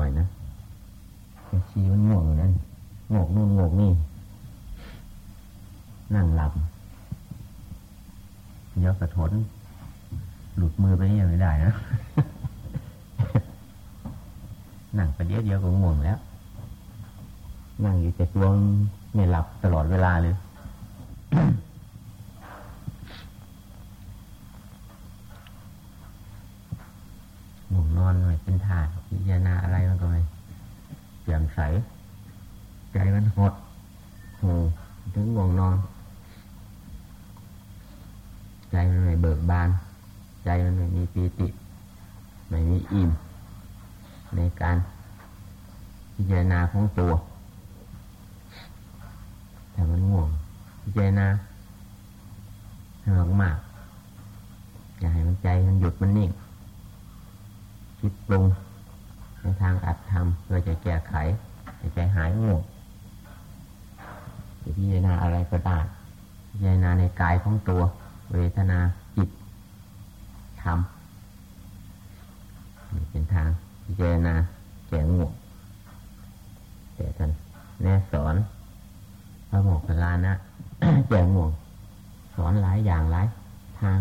น่อยนะชีมันง่วงนั้นงกนู่นงกนี่ นั่งหลับเดี๋ยวกระทน หลุดมือไปนี่ยังไม่ได้นะนั่งไปเดียวเดียวก็ง่วงแล้ว นั่งอยู่จะช่วงไม่หลับตลอดเวลาเลยหนุนนอนไม่เป็นท่าพิจารณาอะไรมันก็ไม่เปี่ยมใส ใจมันหดหูถึงง่วงนอน ใจมันไม่เบิกบาน ใจมันไม่มีปีติ ไม่มีอิ่ม ในการพิจารณาของตัวแต่มันง่วงพิจารณาให้มากมากอย่าให้มันใจมันหยุดมันนิ่ง คิดปรุงในทางอัดทำเพื่อจะแก้ไขให้ใจหายง่วงจะพิจารณาอะไรก็ได้พิจารณาในกายของ ตัว เวทนาจิตธรรมนี่เป็นทางพิจารณาแก่ง่วงแต่ท่านแน่สอนพระโมกขลานะแก่ง่วงสอนหลายอย่างหลายทาง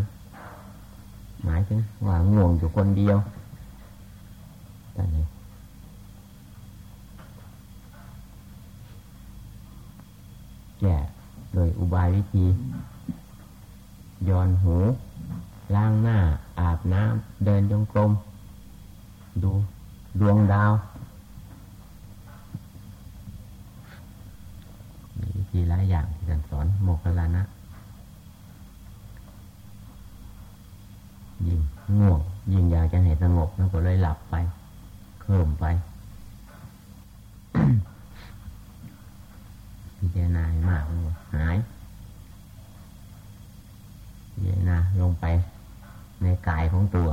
หมายถึงว่าง่วงอยู่คนเดียวแต่นี้แก่โดยอุบายวิธี ย้อนหู ล้างหน้า อาบน้ำเดินจงกรม ดูดวงดาวมีวิธีหลายอย่างที่ท่านสอนโมกขลานะยิ่งง่วงยิ่งอยากจะให้สงบแล้วก็เลยหลับไปเคลิ่มไป พิจารณามากหาย พิจารณาลงไปในกายของตัว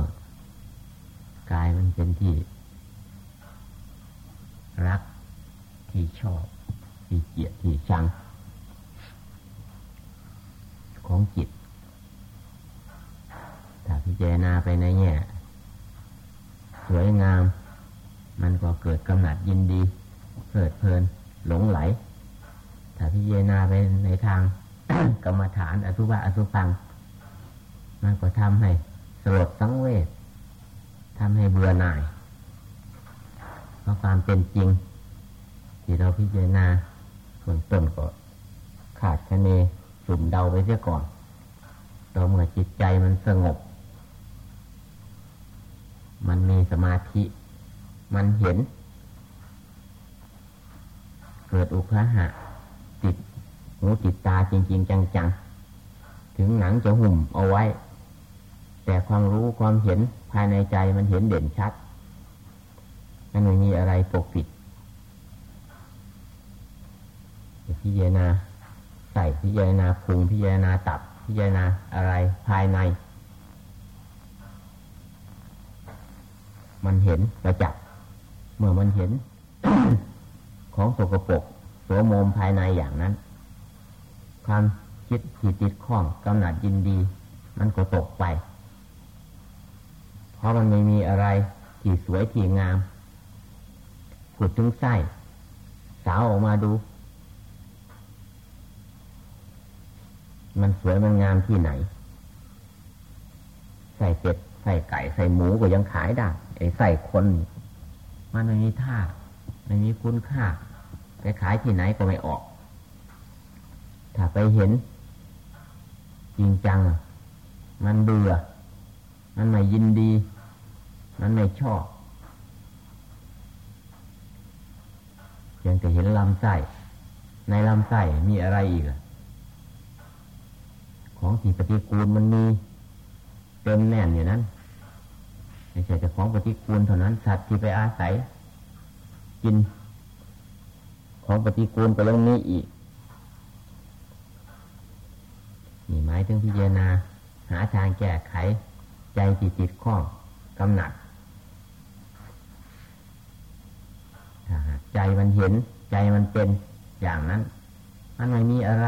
กายมันเป็นที่ รักที่ชอบ ที่เกลียดที่ชัง ของจิต ถ้าพิจารณาไปในแง่สวยงาม มันก็เกิดกำหนัดยินดีเพลิดเพลิน หลงไหล ถ้าพิจารณาไปในทางกรรมฐานอสุภะอสุพัง มันก็ทำให้สลดสังเวชทำให้เบื่อหน่ายเพราะความเป็นจริง ที่เราพิจารณาส่วนต้นก็ขาดคะเนสุ่มเดาไปเสียก่อนต่อเมื่อจิตใจมันสงบ มันมีสมาธิ มันเห็น เกิดอุคหะติดหูติดตาจริง ๆ จัง ๆ ถึงหนังจะหุ่มเอาไว้ แต่ความรู้ความเห็นภายในใจมันเห็นเด่นชัดมันไม่มีอะไรปกปิดพิจารณาใส่พิจารณาพุงพิจารณาตับพิจารณาอะไรภายใน มันเห็นประจักษ์เมื่อมันเห็น ของสกปรกโสมมภายในอย่างนั้น ความคิดที่ติดข้องกำหนัดยินดี มันก็ตกไป เพราะมันไม่มีอะไรที่สวยที่งามผุดถึงไส้สาวออกมาดู มันสวยมันงามที่ไหน ใส่เป็ดใส่ไก่ใส่หมูก็ยังขายได้ไอ้ใส่คน มันไม่มีท่าไม่มีคุณค่าไปขายที่ไหนก็ไม่ออก ถ้าไปเห็น จริงจัง มันเบื่อ มันไม่ยินดี มันไม่ชอบยังจะเห็นลำไส้ในลำไส้มีอะไรอีกของที่ปฏิกูลมันมีเต็มแน่นอยู่นั้นไม่ใช่แต่ของปฏิกูลเท่านั้นสัตว์ที่ไปอาศัย กิน ของปฏิกูลก็ยังมีอีกนี่หมายถึงพิจารณาหาทางแก้ไข ใจจิตจิตข้องกำหนัดใจมันเห็นใจมันเป็นอย่างนั้นมันไม่มีอะไร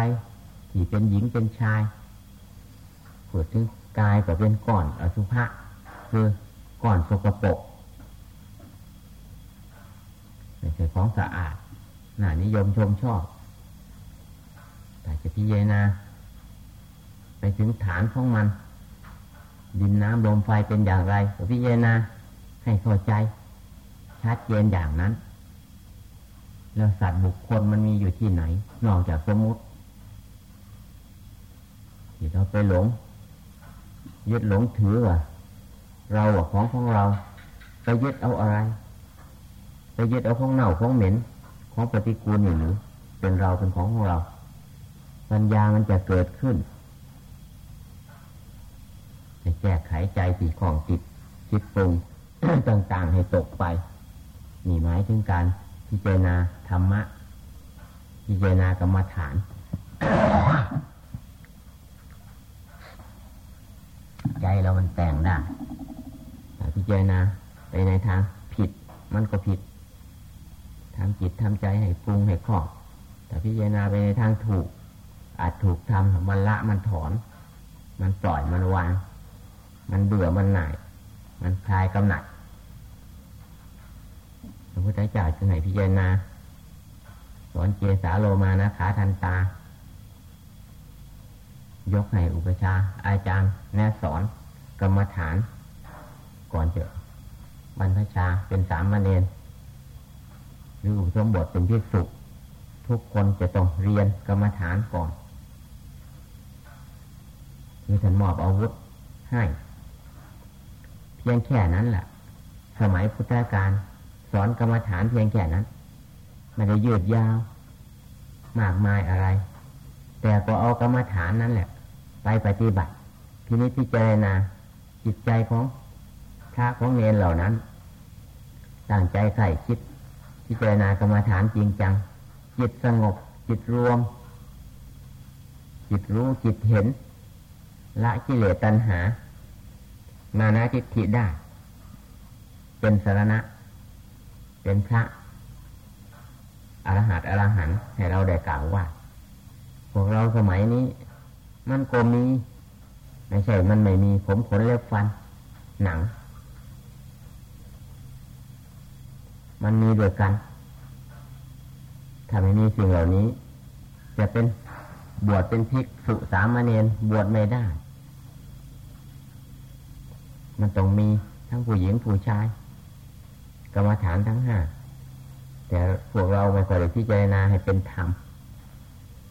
ที่เป็นหญิงเป็นชายพูดถึงกายก็เป็นก้อนอสุภะคือก้อนสกปรกช่ของสะอาดน่านิยมชมชอบ แต่จะพิจารณาไปถึงฐานของมัน ดินน้ำลมไฟเป็นอย่างไรก็พิจารณาให้เข้าใจ ชัดเจนอย่างนั้น แล้วสัตว์บุคคลมันมีอยู่ที่ไหน นอกจากสมมุติที่เราไปหลง ยึดหลงถือว่าเราของของเรา ไปยึดเอาอะไร ไปยึดเอาของเน่าของเหม็น ของปฏิกูลอยู่หรือเป็นเราเป็นของของเรา ปัญญามันจะเกิดขึ้น จะแก้ไขใจสีของจิตจิตปรุงต่างๆให้ตกไปนี่หมายถึงการพิจารณาธรรมะ พิจารณากรรมฐาน ใจเรามันแต่งได้แต่พิจารณาไปในทางผิดมันก็ผิดทำจิตทำใจให้ปรุงให้ครอบแต่พิจารณาไปในทางถูก อาจถูกทำมันละมันถอน มันปล่อยมันวาง มันเบื่อมันหน่าย มันคลายกำหนัดพระพุทธเจ้าจึงให้พิจารณาสอนเจสาโลมานะขาทันตา ยกให้อุปชา อาจารย์ แนะสอนกรรมฐาน ก่อนจะบรรพชาเป็นสามมเณรหรืออุปสมบทเป็นพิสุทุกคนจะต้องเรียนกรรมฐานก่อน มีท่านมอบอาวุธให้ เพียงแค่นั้นแหละสมัยพุทธกาลสอนกรรมฐานเพียงแค่นั้นไม่ได้ยืดยาว มากมายอะไร แต่ก็เอากรรมฐานนั้นแหละ ไปปฏิบัติทีนี้พิจารณาจิตใจของพระของเนรเหล่านั้นตั้งใจใส่คิดพิจารณากรรมฐานจริงจัง จิตสงบ จิตรวม จิตรู้จิตเห็น ละกิเลสตัณหา มานะทิฏฐิได้ เป็นสารณะ เป็นพระอรหัตอรหันให้เราได้กล่าวว่า พวกเราสมัยนี้ มันก็มี ไม่ใช่ มันไม่มีผมขนเล็บฟัน หนัง มันมีด้วยกัน ถ้าไม่มีสิ่งเหล่านี้ จะเป็นบวชเป็นภิกษุสามเณรบวชไม่ได้ มันต้องมีทั้งผู้หญิงผู้ชายกรรมฐานทั้งห้าแต่พวกเราไม่ค่อยได้พิจารณาให้เป็นธรรม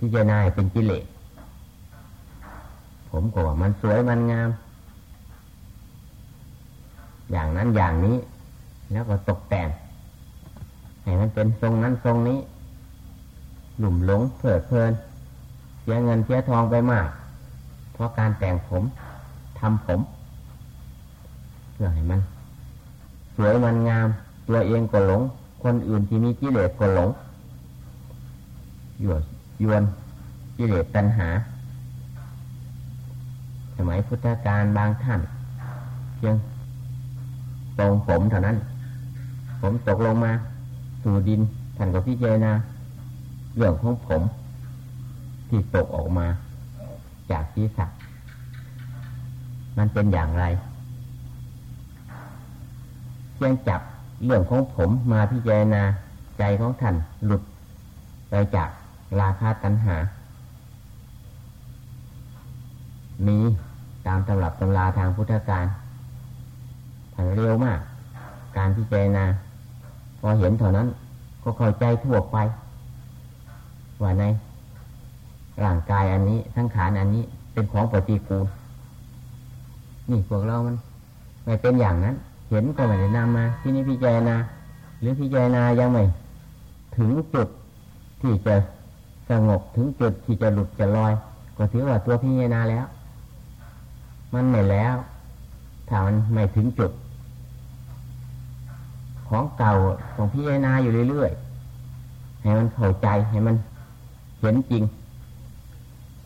พิจารณาให้เป็นกิเลสผมก็ว่ามันสวยมันงาม อย่างนั้นอย่างนี้ แล้วก็ตกแต่งให้มันเป็นทรงนั้นทรงนี้ หลุ่มหลงเพลิดเพลิน เสียเงินเสียทองไปมาก เพราะการแต่งผมทำผม พื่อให้มันสวยมันงาม ตัวเองก็หลง คนอื่นที่มีกิเลสก็หลงหยวนยวนกิเลสตัณหา สมัยพุทธกาลบางท่านเพียงตรงผมเท่านั้น ผมตกลงมา สู่ดินท่านก็พิจารณาเรื่องของผม ที่ตกออกมา จากศีรษะมันเป็นอย่างไร ยงจับเรื่องของผมมาพิจารณาใจของท่านหลุดไปจากราคาตัณหา มีตามตำรับตำราทางพุทธการผ่านเร็วมาก การพิจารณาพอเห็นเท่านั้น ก็เข้าใจทั่วไป ว่าในร่างกายอันนี้ทั้งขานอันนี้เป็นของปฏิกูลนี่พวกเรามัน ไม่เป็นอย่างนั้น เห็นก็ไม่ได้นำมา ที่นี้พิจารณาหรือพิจารณายังไม่ถึงจุดที่จะสงบถึงจุดที่จะหลุดจะลอย ก็ถือว่าตัวพิจารณาแล้ว มันไม่แล้วถ้ามันไม่ถึงจุด ของเก่าของพิจารณาอยู่เรื่อยๆให้มันเข้าใจให้มันเห็นจริง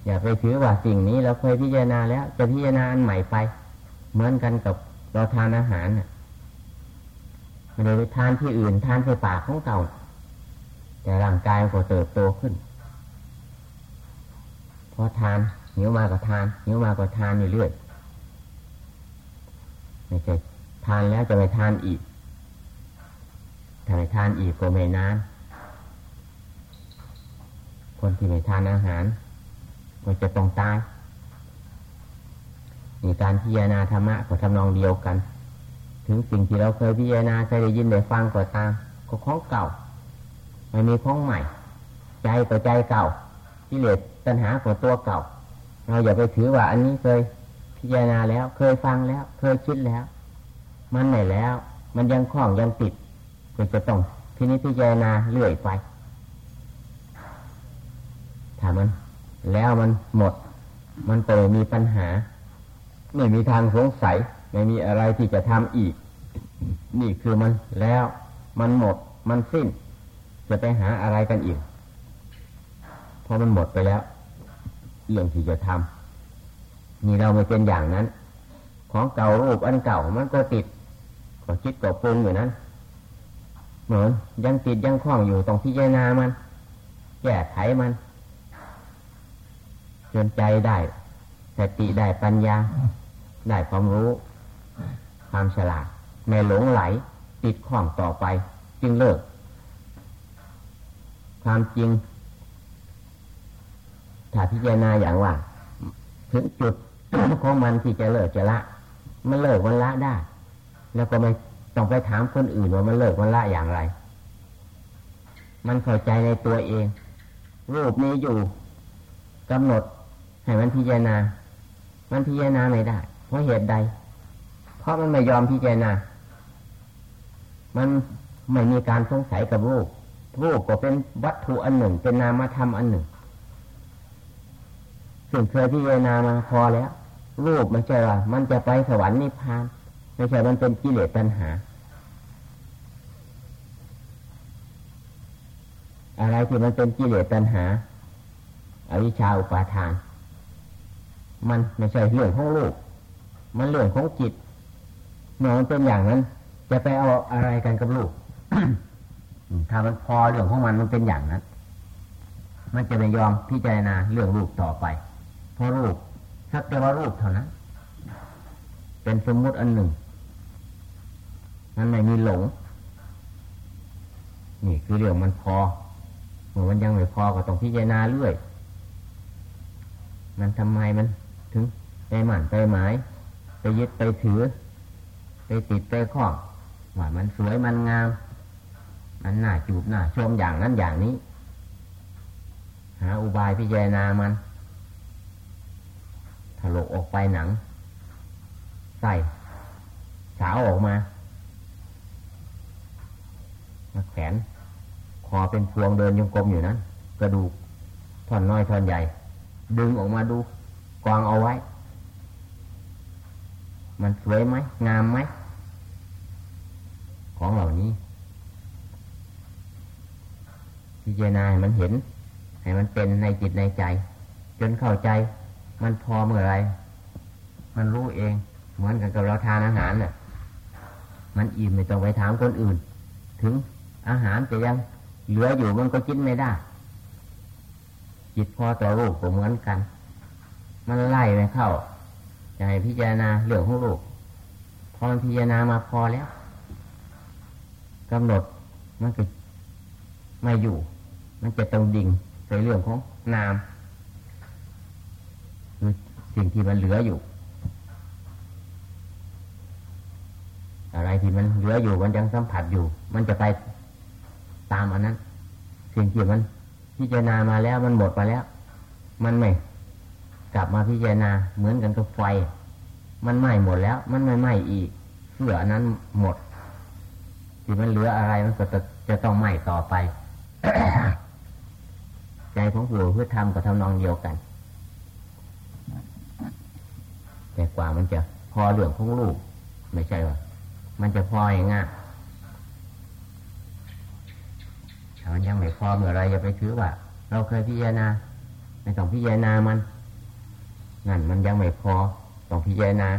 อย่าไปถือว่าสิ่งนี้เราเคยพิจารณาแล้ว จะพิจารณาอันใหม่ไป เหมือนกันกับเราทานอาหารน่ะ ไม่ได้ไปทานที่อื่น ทานใส่าของเก่า แต่ร่างกายก็เติบโตขึ้น พอทานหิวมาก็ทานหิวมาก็ทานอยู่เรื่อยไม่ใช่ทานแล้วจะไม่ทานอีกถ้าไม่ทานอีกก็ไม่นานคนที่ไม่ทานอาหารก็จะต้องตายมีการพิจารณาธรรมะก็ทำนองเดียวกัน ถึงสิ่งที่เราเคยพิจารณาเคยได้ยินได้ฟังก็ตามก็ของเก่าไม่มีของใหม่ ใจก็ใจเก่าที่เหลือปัญหาของตัวเก่า เราอย่าไปถือว่า อันนี้เคยพิจารณาแล้ว เคยฟังแล้ว เคยคิดแล้ว มันไหนแล้ว มันยังคล้องยังติดก็จะต้องทีนี้พิจารณาเรื่อยไปถ้ามัน แล้วมันหมด มันก็ไม่มีปัญหา ไม่มีทางสงสัย ไม่มีอะไรที่จะทำอีก นี่คือมันแล้วมันหมด มันสิ้น จะไปหาอะไรกันอีกเพราะมันหมดไปแล้ว เรื่องที่จะทำนี่เราไม่เป็นอย่างนั้น ของเก่ารูปอันเก่ามันก็ติดก็คิดก็ปรุงอยู่นั้นเหมือนยังติดยังคล้องอยู่ต้องพิจารณามันแก้ไขมันเจนใจได้สติได้ปัญญา ได้ความรู้ ความฉลาด ไม่หลงไหล ติดข้องต่อไป จึงเลิก ความจริง ถ้าพิจารณาอย่างว่า ถึงจุดของมันที่จะเลิกจะละ มันเลิกมันละได้ แล้วก็ไม่ต้องไปถามคนอื่นว่ามันเลิกมันละอย่างไร มันเข้าใจในตัวเอง รูปนี้อยู่กำหนดให้มันพิจารณา มันพิจารณาไม่ได้ เพราะเหตุใด เพราะมันไม่ยอมพิจารณา มันไม่มีการสงสัยกับรูป รูปก็เป็นวัตถุอันหนึ่ง เป็นนามธรรมอันหนึ่ง ซึ่งเคยพิจารณามาพอแล้ว รูปไม่ใช่ว่ามันจะไปสวรรค์นิพพาน ไม่ใช่มันเป็นกิเลสตัณหา อะไรที่มันเป็นกิเลสตัณหาอวิชชาอุปาทาน มันไม่ใช่เรื่องของรูปมันเรื่องของจิต เมื่อมันเป็นอย่างนั้น จะไปเอาอะไรกันกับลูกถ้ามันพอเรื่องของมันมันเป็นอย่างนั้น มันจะไม่ยอมพิจารณาเรื่องลูกต่อไป เพราะลูกสักแต่ว่าลูกเท่านั้น เป็นสมมุติอันหนึ่งมันไม่มีหลง นี่คือเรื่องมันพอเมื่อมันยังไม่พอก็ต้องพิจารณาเรื่อย มันทำไมมันถึงไปหมั่นไปหมาย ไปยึดไปถือ ไปติดไปข้อว่ามันสวยมันงาม มันน่าจูบน่าชมอย่างนั้นอย่างนี้ หาอุบายพิจารณามันถลกออกไปหนัง ใส่สาวออกมามาแขนคอเป็นพวงเดินยงกลมอยู่นั้นกระดูกท่อนน้อยท่อนใหญ่ ดึงออกมาดูกองเอาไว้ มันสวยไหมงามไหมของเหล่านี้ พิจารณาให้มันเห็น ให้มันเป็นในจิตในใจ จนเข้าใจ มันพอเมื่อไร มันรู้เอง เหมือนกันกับเราทานอาหารน่ะ มันอิ่มไม่ต้องไปถามคนอื่น ถึงอาหารจะยังเหลืออยู่มันก็กินไม่ได้ จิตพอต่อรูปก็เหมือนกัน มันไล่ไม่เข้า จะให้พิจารณาเรื่องของรูปพอพิจารณามาพอแล้วกำหนดมันก็ไม่อยู่ มันจะต้องดิ่งในเรื่องของนามคือสิ่งที่มันเหลืออยู่ อะไรที่มันเหลืออยู่มันยังสัมผัสอยู่ มันจะไปตามอันนั้น สิ่งที่มันพิจารณามาแล้วมันหมดไปแล้ว มันไม่ กลับมาพิจารณาเหมือนกันกับไฟ มันไหม้หมดแล้ว มันไม่ไหม้อีกเสื่อนั้นหมดที่มันเหลืออะไรมันก็จะจะต้องไหม้ต่อไป ใจของผู้เพื่อทำกับทำนองเดียวกัน แต่กว่ามันจะพอเรื่องของลูก ไม่ใช่ว่ามันจะพออย่างง่ายถ้ามันยังไม่พอเมื่อไรอย่าไปถือว่า เราเคยพิจารณาไม่ต้องพิจารณามัน นั่นมันยังไม่พอต้องพิจารณา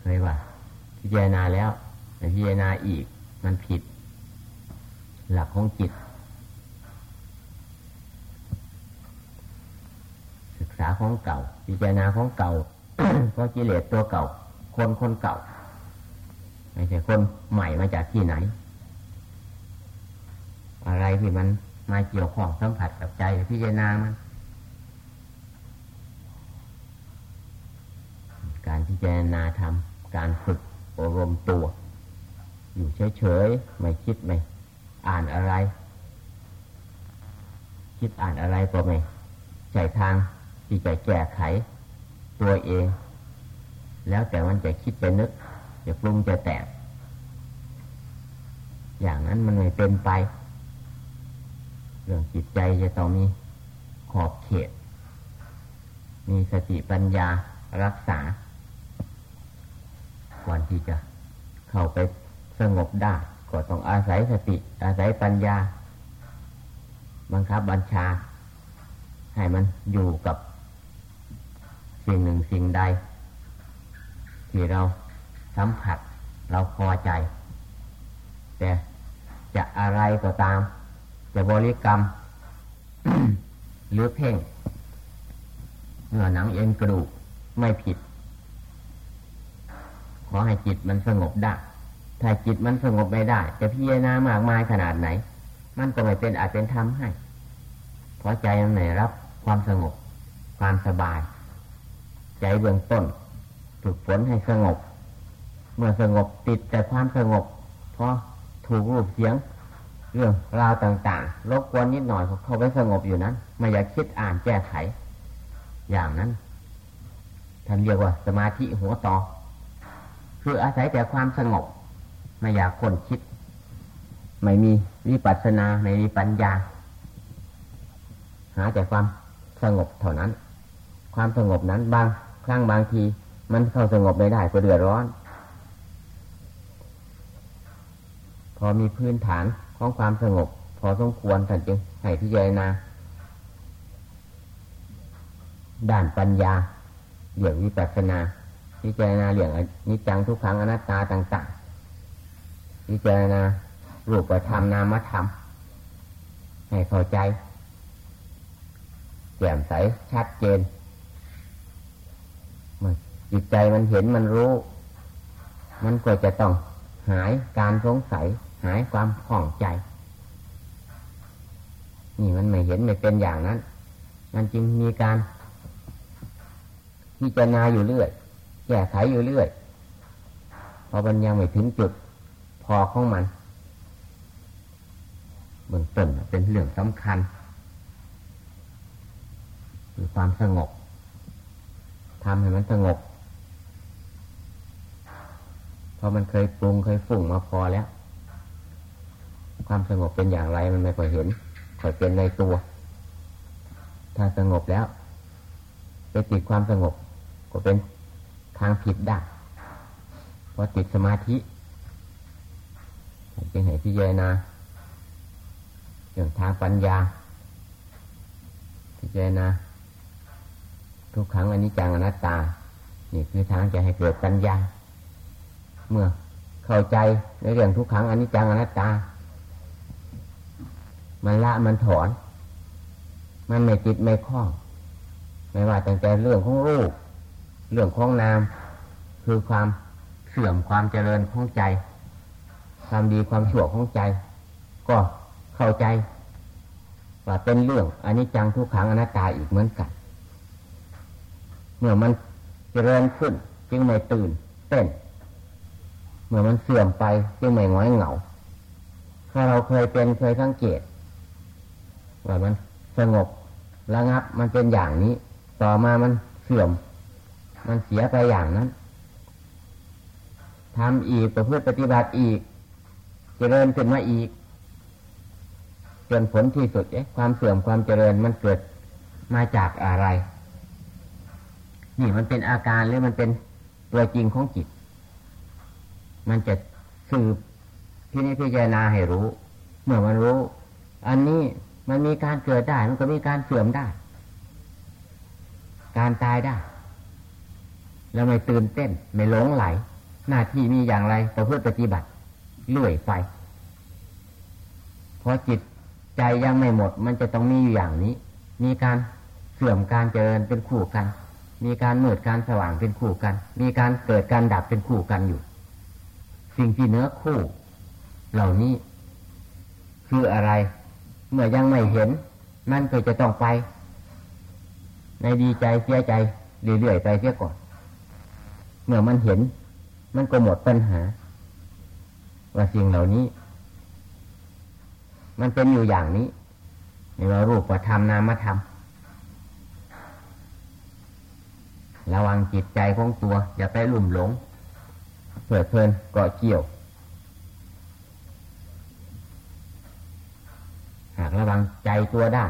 เคยว่าพิจารณาแล้วพิจารณาอีกมันผิด หลักของจิต ศึกษาของเก่า พิจารณาของเก่าเพราะกิเลสตัวเก่า คนคนเก่าไม่ใช่คนใหม่มาจากที่ไหน อะไรที่มัน มาเกี่ยวข้องสัมผัสกับใจพิจารณามัน การพิจารณาทำการฝึกอบรมตัว อยู่เฉยๆไม่คิดไม่อ่านอะไร คิดอ่านอะไรก็ไม่ใช่ทางที่จะแก้ไขตัวเอง แล้วแต่มันจะคิดจะนึกจะปรุงจะแตกอย่างนั้นมันไม่เป็นไป เรื่องจิตใจจะต้องมีขอบเขต มีสติปัญญารักษา ก่อนที่จะเข้าไปสงบได้ก็ต้องอาศัยสติ อาศัยปัญญา บังคับบัญชา ให้มันอยู่กับสิ่งหนึ่งสิ่งใด ที่เราสัมผัสเราพอใจ แต่จะอะไรก็ตาม จะบริกรรม หรือเพ่งเนื้อหนังเอ็นกระดูกไม่ผิด ขอให้จิตมันสงบได้ ถ้าจิตมันสงบไม่ได้ จะพิจารณามากมายขนาดไหน มันก็ไม่เป็นอาจเป็นธรรมให้เพราะใจมันไม่รับความสงบ ความสบาย ใจเบื้องต้นฝึกฝนให้สงบ เมื่อสงบติดแต่ความสงบ เพราะถูกรูปเสียง เรื่องราวต่างๆรบกวนนิดหน่อยเขาไปสงบอยู่นั้น ไม่อยากคิดอ่านแก้ไข อย่างนั้นท่านเรียกว่า สมาธิหัวต่อ คืออาศัยแต่ความสงบ ไม่อยากคนคิด ไม่มีวิปัสสนาไม่มีปัญญา หาแต่ความสงบเท่านั้น ความสงบนั้นบางครั้งบางที มันเข้าสงบไม่ได้ก็เดือดร้อน พอมีพื้นฐาน ของความสงบ พอสมควรท่านจึงให้พิจารณาด้านปัญญาเรื่องวิปัสสนาพิจารณาเรื่องนิจังทุกขังอนัตตาต่างๆพิจารณารูปธรรมนามธรรมให้เข้าใจแจ่มใสชัดเจนจิตใจมันเห็นมันรู้ มันก็จะต้องหายการสงสัย หายความข่องใจ นี่มันไม่เห็นไม่เป็นอย่างนั้น มันจึงมีการพิจารณาอยู่เรื่อย แก้ไขอยู่เรื่อยพอมันยังไม่ถึงจุดพอของมันเบื้องต้นเป็นเรื่องสำคัญคือความสงบทำให้มันสงบพอมันเคยปรุงเคยฝุ่งมาพอแล้ว ความสงบเป็นอย่างไรมันไม่ค่อยเห็นค่อยเป็นในตัว ถ้าสงบแล้วไปติดความสงบ ก็เป็นทางผิดได้เพราะติดสมาธิเป็นเหตุที่เยนาอย่างทางปัญญาพิจารณาทุกครั้งอันนี้จังอนัตตา นี่คือทางจะให้เกิดปัญญา เมื่อเข้าใจในเรื่องทุกครั้งอันนี้จังอนัตตา มันละมันถอน มันไม่ติดไม่คล้อง ไม่ว่าแต่แต่เรื่องของรูป เรื่องของนาม คือความเสื่อมความเจริญของใจ ความดีความชั่วของใจ ก็เข้าใจ ว่าเป็นเรื่องอันนี้จังทุกขังอนัตตาอีกเหมือนกัน เมื่อมันเจริญขึ้น จึงไม่ตื่นเต้น เมื่อมันเสื่อมไปจึงไม่ง้อยเหงาถ้าเราเคยเป็นเคยสังเกต ว่ามันสงบระงับมันเป็นอย่างนี้ ต่อมามันเสื่อม มันเสียไปอย่างนั้นทำอีกประพฤติปฏิบัติอีกเจริญขึ้นมาอีกจนผลที่สุดเอ๊ะความเสื่อมความเจริญมันเกิดมาจากอะไร นี่มันเป็นอาการหรือมันเป็นตัวจริงของจิต มันจะสืบที่นี้พิจารณาให้รู้ เมื่อมันรู้ อันนี้ มันมีการเกิดได้ มันก็มีการเสื่อมได้ การตายได้ แล้วไม่ตื่นเต้น ไม่หลงไหล หน้าที่มีอย่างไรประพฤติปฏิบัติเลื่อยไปเพราะจิตใจยังไม่หมด มันจะต้องมีอยู่อย่างนี้ มีการเสื่อมการเจริญเป็นคู่กัน มีการมืดการสว่างเป็นคู่กัน มีการเกิดการดับเป็นคู่กันอยู่ สิ่งที่เนื้อคู่ เหล่านี้ คืออะไร เมื่อยังไม่เห็น มันก็จะต้องไป ในดีใจเสียใจเรื่อยๆไปเสียก่อน เมื่อมันเห็น มันก็หมดปัญหา ว่าสิ่งเหล่านี้ มันเป็นอยู่อย่างนี้ในว่ารูปธรรมนามธรรมระวังจิตใจของตัว อย่าไปลุ่มหลงเปิดเพลินเกาะเกี่ยว หากระวังใจตัวได้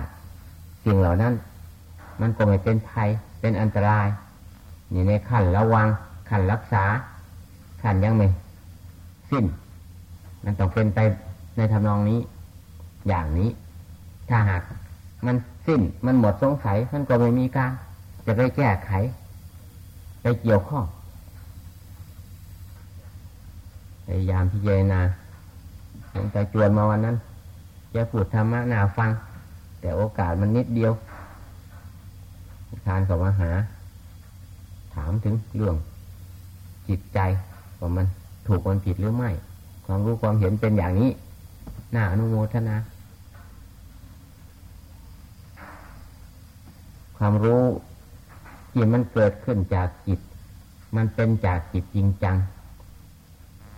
สิ่งเหล่านั้น มันก็ไม่เป็นภัยเป็นอันตรายอยู่ในขั้นระวังขั้นรักษาขั้นยังไม่สิ้น มันต้องเป็นไปในทำนองนี้ อย่างนี้ ถ้าหากมันสิ้นมันหมดสงสัยมันก็ไม่มีการ จะไปแก้ไข ไปเกี่ยวข้องพยายามพิจารณาหลวงตาจวนมาวันนั้น จะพูดธรรมะนาฟัง แต่โอกาสมันนิดเดียวทานกับมาหา ถามถึงเรื่องจิตใจว่ามันถูกมันผิดหรือไม่ ความรู้ความเห็นเป็นอย่างนี้น่าอนุโมทนา ความรู้ที่มันเกิดขึ้นจากจิต มันเป็นจากจิตจริงจัง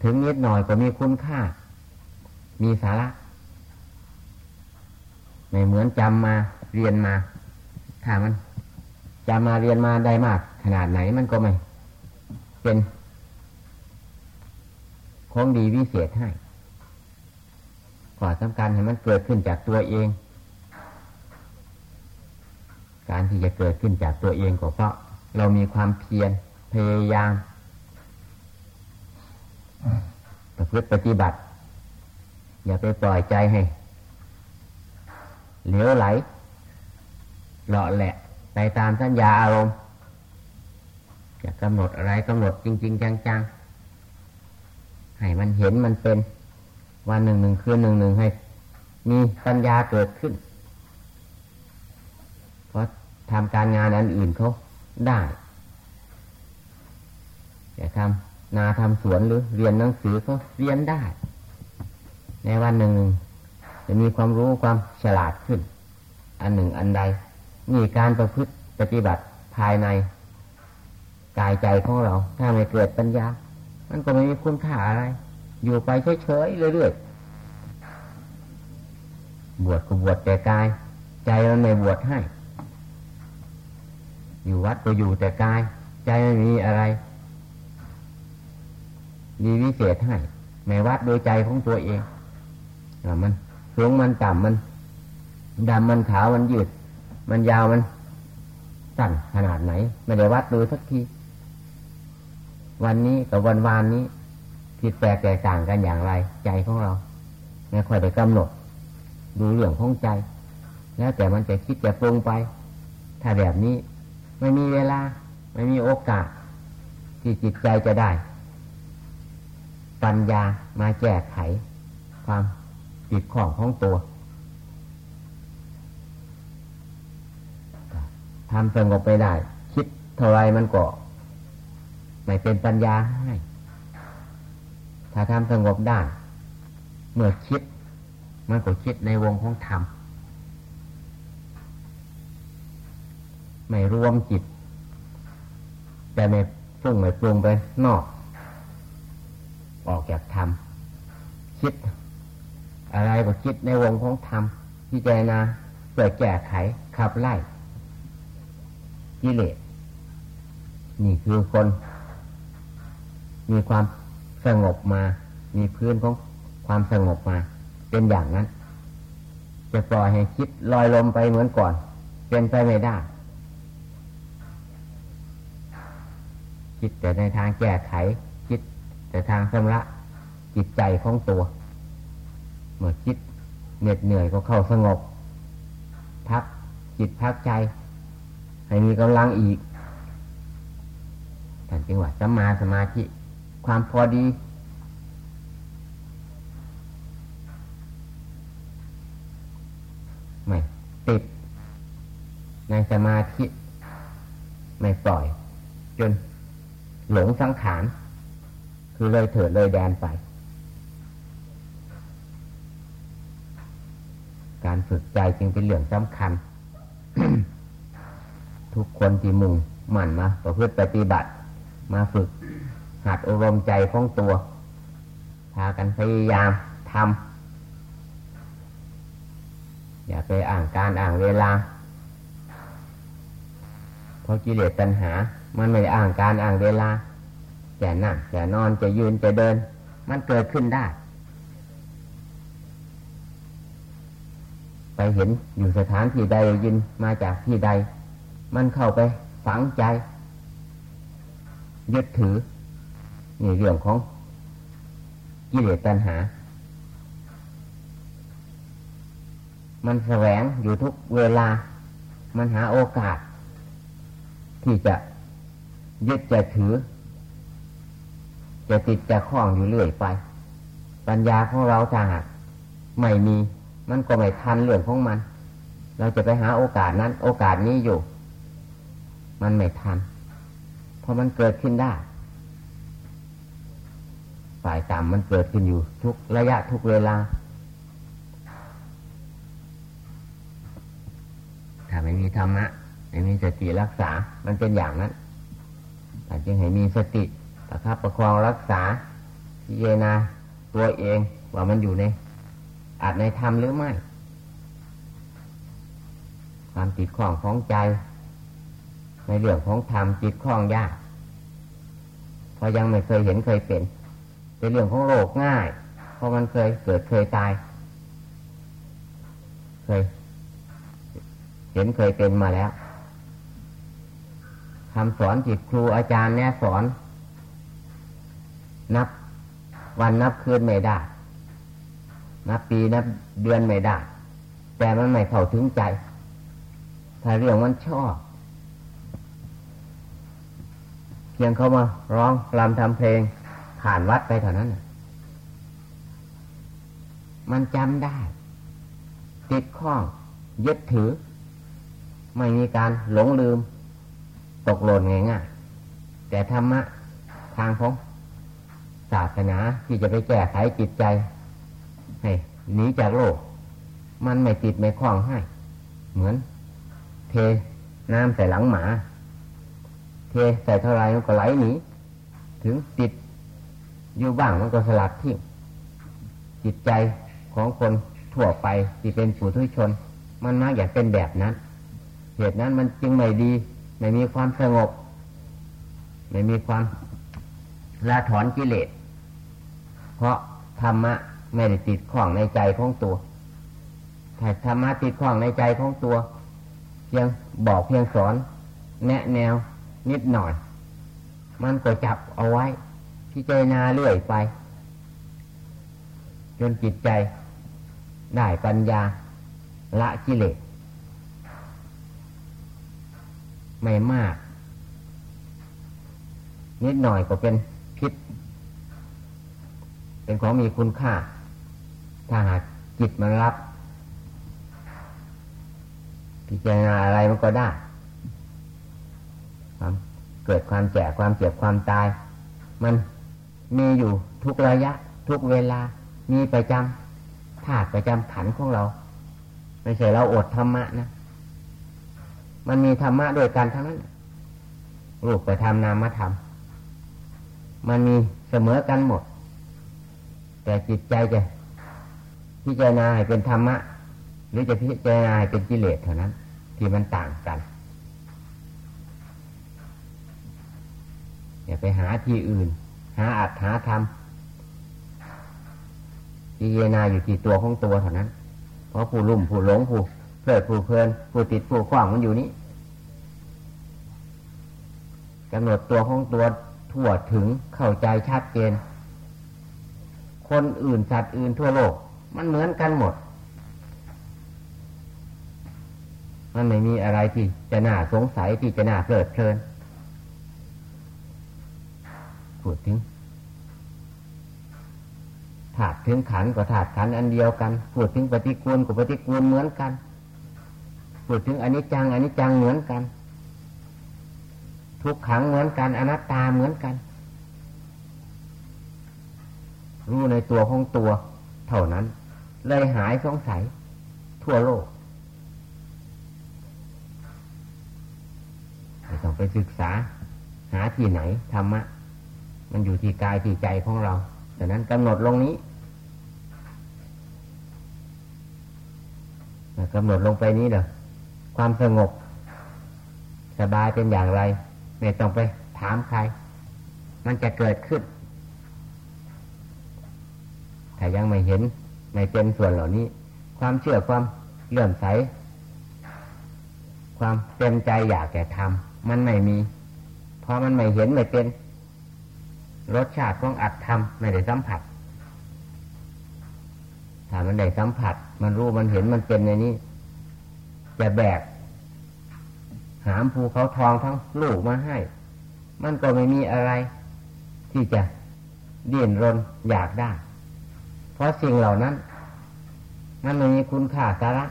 ถึงนิดหน่อยก็มีคุณค่า มีสาระ ไม่เหมือนจำมาเรียนมา ถ้ามันจำมาเรียนมาได้มาก ขนาดไหนมันก็ไม่ เป็นของดีวิเศษให้ขอสำคัญให้มันเกิดขึ้นจากตัวเอง การที่จะเกิดขึ้นจากตัวเองก็เพราะเรามีความเพียรพยายามประพฤติปฏิบัติ อย่าไปปล่อยใจให้ เหลวไหลเลาะแหละ ไปตามสัญญาอารมณ์จะกำหนดอะไรกำหนดจริง ๆ จังๆให้มันเห็นมันเป็น วันหนึ่งหนึ่งคืนหนึ่งหนึ่งให้ มีปัญญาเกิดขึ้น เพราะทำการงานอันอื่นเขาได้แต่ทำนาทำสวนหรือเรียนหนังสือก็เรียนได้ ในวันหนึ่ง จะมีความรู้ความฉลาดขึ้น อันหนึ่งอันใด มีการประพฤติปฏิบัติภายใน กายใจของเรา ถ้าไม่เกิดปัญญา มันก็ไม่มีคุณค่าอะไร อยู่ไปเฉยๆเรื่อยๆบวชก็บวชแต่กาย ใจมันไม่บวชให้ อยู่วัดก็อยู่แต่กาย ใจไม่มีอะไรมีวิเศษให้แม้วัดโดยใจของตัวเองมัน สูงมันต่ำมันดำมันขาวมันยืด มันยาวมันสั้นขนาดไหน ไม่ได้วัดดูสักที วันนี้กับวันวานนี้ผิดแปลกแตกต่างกันอย่างไร ใจของเราไม่ค่อยได้กำหนด ดูเรื่องของใจ แล้วแต่มันจะคิดจะปรุงไป ถ้าแบบนี้ไม่มีเวลา ไม่มีโอกาส ที่จิตใจจะได้ ปัญญามาแก้ไข ความ ติดข้องของตัวทำสงบไปได้ คิดเท่าไรมันก็ ไม่เป็นปัญญาให้ถ้าทำสงบได้ เมื่อคิด มันก็คิดในวงของธรรมไม่รวมจิต แต่ไม่ฟุ้งไม่ปรุงไปนอก ออกจากธรรมคิด อะไรก็คิดในวงของธรรมพิจารณาเพื่อแก้ไขขับไล่กิเลสนี่คือคน มีความสงบมา มีพื้นของความสงบมา เป็นอย่างนั้น จะปล่อยให้คิดลอยลมไปเหมือนก่อน เป็นไปไม่ได้ คิดแต่ในทางแก้ไข คิดแต่ทางชำระจิตใจของตัว เมื่อคิดเหน็ดเหนื่อยก็เข้าสงบ พักจิตพักใจ ให้มีกำลังอีกท่านจึงว่าสัมมาสมาธิ ความพอดี ไม่ติด ในสมาธิ ไม่ปล่อย จนหลงสังขาร คือเลยเถิดเลยแดนไป การฝึกใจจึงเป็นเรื่องสำคัญ ทุกคนที่มุ่งหมั่นมาประพฤติปฏิบัติ มาฝึกหัดอารมณ์ใจของตัวพากันพยายามทำอย่าไปอ่างการอ่างเวลา เพราะกิเลสตัณหา มันไม่อ่างการอ่างเวลาจะนั่งจะนอนจะยืนจะเดิน มันเกิดขึ้นได้ ไปเห็นอยู่สถานที่ใดยินมาจากที่ใด มันเข้าไปฝังใจ ยึดถือในเรื่องของกิเลสตัณหา มันแสวงอยู่ทุกเวลา มันหาโอกาส ที่จะยึดจะถือ จะติดจะคล้องอยู่เรื่อยไป ปัญญาของเราถ้าหากไม่มี มันก็ไม่ทันเรื่องของมัน เราจะไปหาโอกาสนั้น โอกาสนี้อยู่ มันไม่ทัน เพราะมันเกิดขึ้นได้ ฝ่ายต่ำมันเกิดขึ้นอยู่ ทุกระยะทุกเวลา ถ้าไม่มีธรรมะไม่มีสติรักษา มันเป็นอย่างนั้นแต่จึงให้มีสติประคับประคองรักษาพิจารณาตัวเองว่ามันอยู่ใน อาจในธรรมหรือไม่ ความติดข้องของใจ ในเรื่องของธรรมจิตข้องยากเพราะยังไม่เคยเห็นเคยเป็นเป็นเรื่องของโลกง่าย เพราะมันเคยเกิดเคยตาย เคย เห็นเคยเป็นมาแล้วคำสอนจิตครูอาจารย์แนะสอน นับวันนับคืนไม่ได้ นับปีนับเดือนไม่ได้ แต่มันไม่เข้าถึงใจ ถ้าเรื่องมันชอบ เพียงเขามาร้องรำทำเพลง ผ่านวัดไปเท่านั้น มันจำได้ ติดข้องยึดถือ ไม่มีการหลงลืม ตกหล่นง่ายๆแต่ธรรมะทางของศาสนาที่จะไปแก้ไขจิตใจ ให้หนีจากโลก มันไม่ติดไม่คล้องให้ เหมือน เทน้ำใส่หลังหมา เทใส่เท่าไรมันก็ไหลหนีถึงติดอยู่บ้างมันก็สลัดทิ้งจิตใจของคนทั่วไปที่เป็นผู้ทุชน มันมักอยากเป็นแบบนั้น เหตุนั้นมันจึงไม่ดี ไม่มีความสงบ ไม่มีความละถอนกิเลส เพราะธรรมะ ไม่ได้ติดข้องในใจของตัวถ้าธรรมะติดข้องในใจของตัว เพียงบอกเพียงสอน แนะแนวนิดหน่อย มันก็จับเอาไว้ พิจารณาเรื่อยไป จนจิตใจได้ปัญญาละกิเลสไม่มาก นิดหน่อยก็เป็นพิษ เป็นของมีคุณค่า ถ้าหากจิตมันรับ พิจารณาอะไรมันก็ได้เกิดความแก่ความเจ็บความตาย มันมีอยู่ทุกระยะ ทุกเวลา มีประจำธาตุประจำขันของเรา ไม่ใช่เราอดธรรมะนะ มันมีธรรมะโดยกันทั้งนั้นรูปไปทำนามธรรม มันมีเสมอกันหมด แต่จิตใจจะ พิจารณาให้เป็นธรรมะ หรือจะพิจารณาให้เป็นกิเลสเท่านั้น ที่มันต่างกันอย่าไปหาที่อื่น หาอัดหาทำพิจารณาอยู่ที่ตัวของตัวเท่านั้น เพราะผู้ลุ่มผู้หลงผู้เพลิดผู้เพลินผู้ติดผู้ขว้างมันอยู่นี้กำหนดตัวของตัวทั่วถึงเข้าใจชัดเจน คนอื่นสัตว์อื่นทั่วโลก มันเหมือนกันหมด มันไม่มีอะไรที่จะน่าสงสัยที่จะน่าเพลิดเพลินพูดถึงถาดถึงขันก็ถาดขันอันเดียวกันพูดถึงปฏิกูลกับปฏิกูลเหมือนกันพูดถึงอนิจจังอนิจจังเหมือนกัน ทุกขังเหมือนกัน อนัตตาเหมือนกัน รู้ในตัวของตัว เท่านั้น เลยหายสงสัย ทั่วโลกไม่ต้องไปศึกษา หาที่ไหนธรรมะ มันอยู่ที่กายที่ใจของเราดังนั้นกำหนดลงนี้กำหนดลงไปนี้เด้อความสงบ สบายเป็นอย่างไร ไม่ต้องไปถามใคร มันจะเกิดขึ้น ถ้ายังไม่เห็น ไม่เป็นส่วนเหล่านี้ ความเชื่อความเลื่อมใส ความเต็มใจอยากแก่ทำมันไม่มี เพราะมันไม่เห็นไม่เป็น รสชาติของอัดทำไม่ได้สัมผัสถ้ามันได้สัมผัส มันรู้มันเห็นมันเป็นในนี้จะแบกหามภูเขาทองทั้งลูกมาให้ มันก็ไม่มีอะไร ที่จะดิ้นรนอยากได้ ราะสิ่งเหล่านั้น มันไม่มีคุณค่าสาระ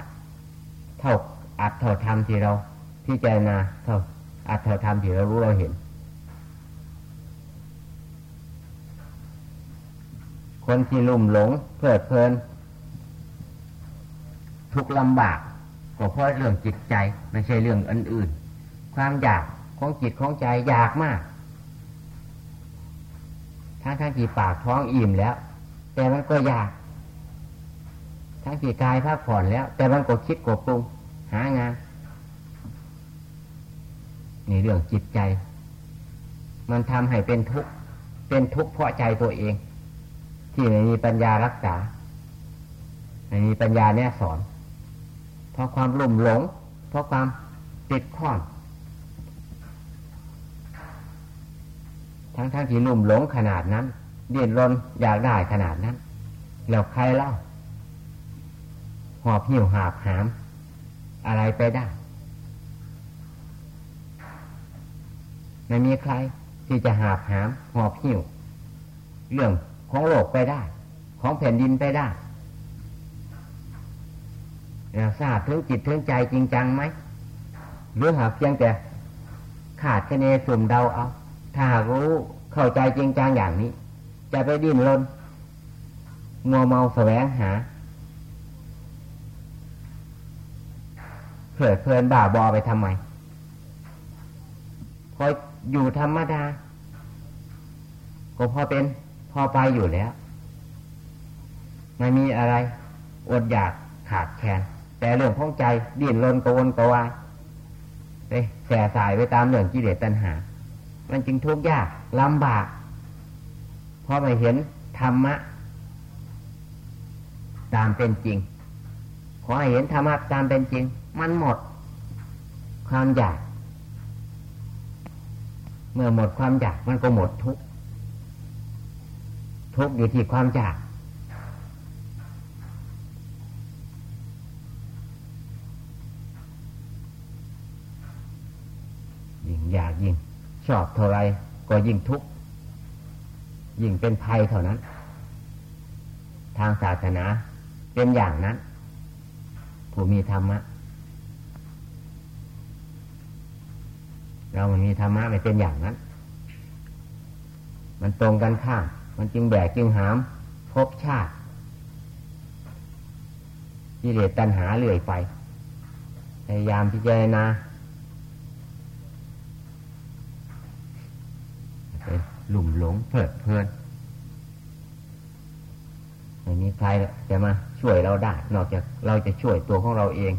เท่าอัดเท่าทำที่เราพิจารณาเท่าอัดเท่าทำที่เรารู้เราเห็น คนที่ลุ่มหลงเพลิดเพลิน ทุกลำบากก็เพราะเรื่องจิตใจไม่ใช่เรื่องอันอื่น ความอยากของจิตของใจอยากมากทั้งทั้งที่ปากท้องอิ่มแล้ว แต่มันก็อยาก ทั้งที่กายพักผ่อนแล้ว แต่มันก็คิดกบปรุงหางานนี่เรื่องจิตใจ มันทำให้เป็นทุกข์เป็นทุกข์เพราะใจตัวเอง ที่ไม่มีปัญญารักษาไม่มีปัญญาแน่สอน เพราะความลุ่มหลง เพราะความติดข้อนทั้งทั้งที่ลุ่มหลงขนาดนั้น ดิ้นรนอยากได้ขนาดนั้น แล้วใครเล่า หอบหิวหาบหาม อะไรไปได้ ไม่มีใครที่จะหาบหาม หอบหิวเรื่องของโลกไปได้ ของแผ่นดินไปได้เราทราบถึงจิตถึงใจจริงจังไหมหรือหากเพียงแต่ ขาดคะเนสุ่มเดาเอา ถ้ารู้เข้าใจจริงจังอย่างนี้ จะไปดิ้นรนมัวเมาแสวงหาเพื่อเพลินบ่าบอไปทำไมพออยู่ธรรมดา ก็พอเป็นพอไปอยู่แล้วไม่มีอะไรอดอยากขาดแคลนแต่เรื่องของใจดิ้นรนกวนกวายไปแส่สายไปตามเรื่องกิเลสตัณหา มันจึงทุกข์ยากลำบาก ราะไม่เห็นธรรมะ ตามเป็นจริง ขอให้เห็นธรรมะตามเป็นจริง มันหมด ความอยาก เมื่อหมดความอยากมันก็หมดทุกทุกอยู่ที่ความอยากยิ่งอยากยิ่งชอบเท่าไรก็ยิ่งทุกข์ ยิ่งเป็นภัยเท่านั้น ทางศาสนาเป็นอย่างนั้น ผู้มีธรรมะ เราไม่มีธรรมะไม่เป็นอย่างนั้น มันตรงกันข้ามมันจึงแบกจึงหามพบชาติที่เลตัณหาเลื่อยไปพยายามพิจารณา ลุ่มหลงเพลิดเพลินไม่มีใครจะมาช่วยเราได้ นอกจากเราจะช่วยตัวของเราเอง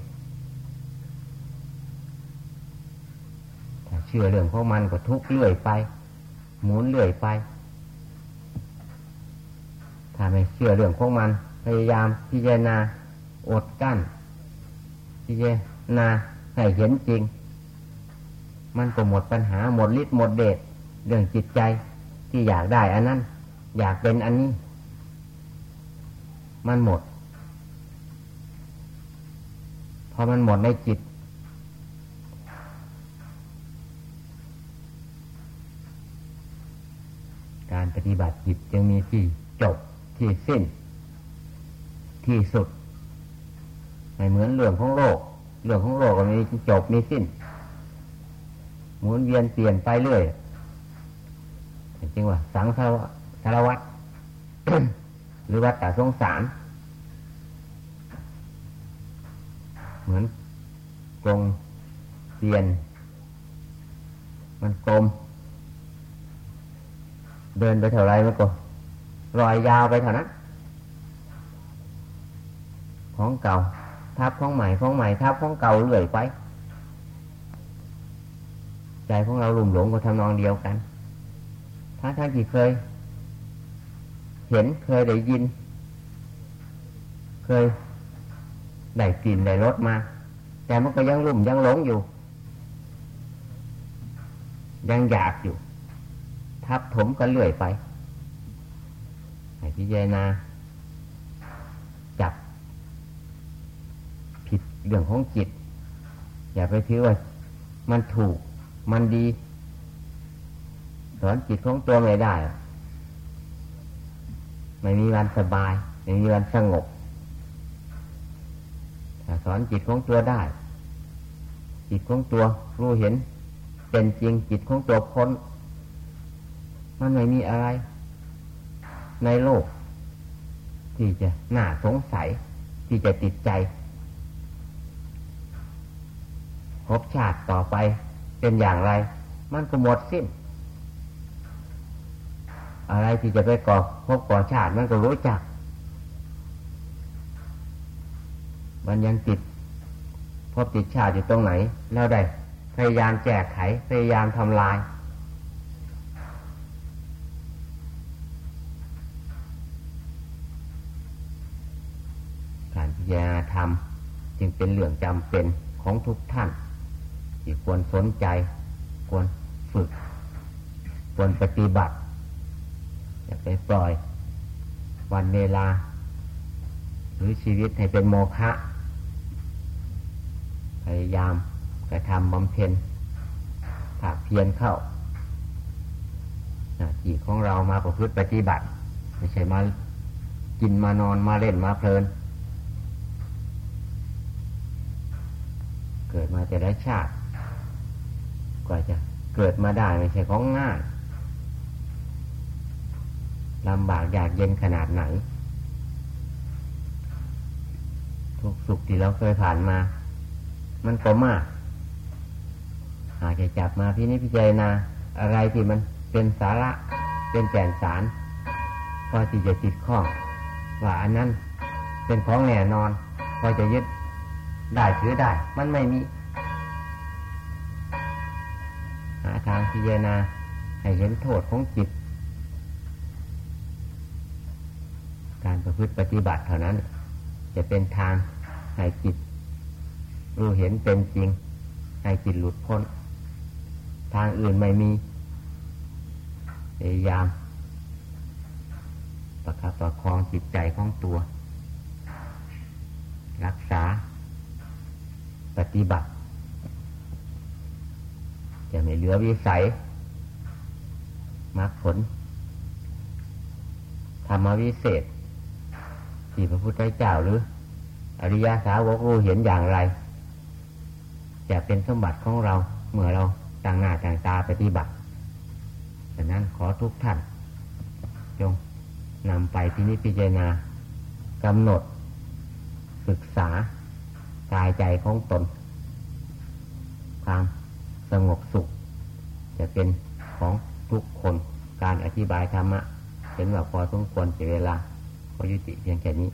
ถ้าเชื่อเรื่องของมันก็ทุกเลื่อยไป หมุนเลื่อยไป ถ้าไม่เชื่อเรื่องของมัน พยายามพิจารณาอดกั้นพิจารณาให้เห็นจริง มันก็หมดปัญหาหมดฤทธิ์หมดเดชเรื่องจิตใจ ที่อยากได้อันนั้น อยากเป็นอันนี้ มันหมด พอมันหมดในจิต การปฏิบัติจิตจึงมีที่จบที่สิ้น ที่สุดไม่เหมือนเรื่องของโลก เรื่องของโลกก็มีจบมีสิ้น หมุนเวียนเปลี่ยนไปเรื่อย จริงว่า สังสารวัตรหรือวัดตาสงสาร เหมือนกรงเตียน มันกลม เดินไปเท่าไรมันก็รอยยาวไปเท่านั้นของเก่า ทับของใหม่ของใหม่ทับของเก่าเรื่อยไป ใจของเราหลุ่มหลงก็ทำนองเดียวกัน ถ้าท่านที่เคย เห็นเคยได้ยิน เคยได้กลิ่นได้รสมา แต่มันก็ยังลุ่มยังหลงอยู่ ยังอยากอยู่ ทับถมกันเรื่อยไปให้พิจารณาจับ ผิดเรื่องของจิต อย่าไปถือว่า มันถูกมันดี สอนจิตของตัวไม่ได้ ไม่มีวันสบาย ไม่มีวันสงบสอนจิตของตัวได้ จิตของตัวรู้เห็น เป็นจริงจิตของตัวพ้น มันไม่มีอะไร ในโลก ที่จะน่าสงสัย ที่จะติดใจพบชาติต่อไปเป็นอย่างไร มันก็หมดสิ้น อะไรที่จะไปก่อพบก่อชาติมันก็รู้จัก มันยังติดพบติดชาติอยู่ตรงไหน แล้วได้พยายามแจกไขพยายามทำลาย การพิจารณาธรรมจึงเป็นเรื่องจำเป็นของทุกท่าน ที่ควรสนใจ ควรฝึก ควรปฏิบัติ อย่าไปปล่อย วันเวลา หรือชีวิตให้เป็นโมฆะพยายามกระทำบำเพ็ญผาเพียนเข้าหน้าที่ของเรามาประพฤติปฏิบัติ ไม่ใช่มากินมานอนมาเล่นมาเพลิน เกิดมาแต่ละชาติ กว่าจะเกิดมาได้ไม่ใช่ของง่าย ลำบากยากเย็นขนาดไหน ทุกสุขที่เราเคยผ่านมา มันก็มากหากจะจับมาพี่นิพจารณาอะไรที่มันเป็นสาระเป็นแก่นสารพอที่จะติดข้องว่าอันนั้นเป็นของแน่นอน พอจะยึดได้ถือได้ มันไม่มี หาทางพิจารณาให้เห็นโทษของจิต การประพฤติปฏิบัติเท่านั้น จะเป็นทางให้จิตรู้เห็นเป็นจริง ให้จิตหลุดพ้น ทางอื่นไม่มีพยายามประคับประคองจิตใจของตัว รักษา ปฏิบัติ จะไม่เหลือวิสัยมรรคผลธรรมวิเศษ ที่พระพุทธเจ้าหรือ อริยาสาวกรู้เห็นอย่างไร จะเป็นสมบัติของเราเมื่อเราต่างหน้าต่างตาปฏิบัติฉะนั้นขอทุกท่าน จงนำไปที่นิพพิจารณากำหนด ศึกษากายใจของตน ความสงบสุข จะเป็นของทุกคนการอธิบายธรรมะเห็นว่าพอสมควรเสียเวลา ขอยุติเพียงแค่นี้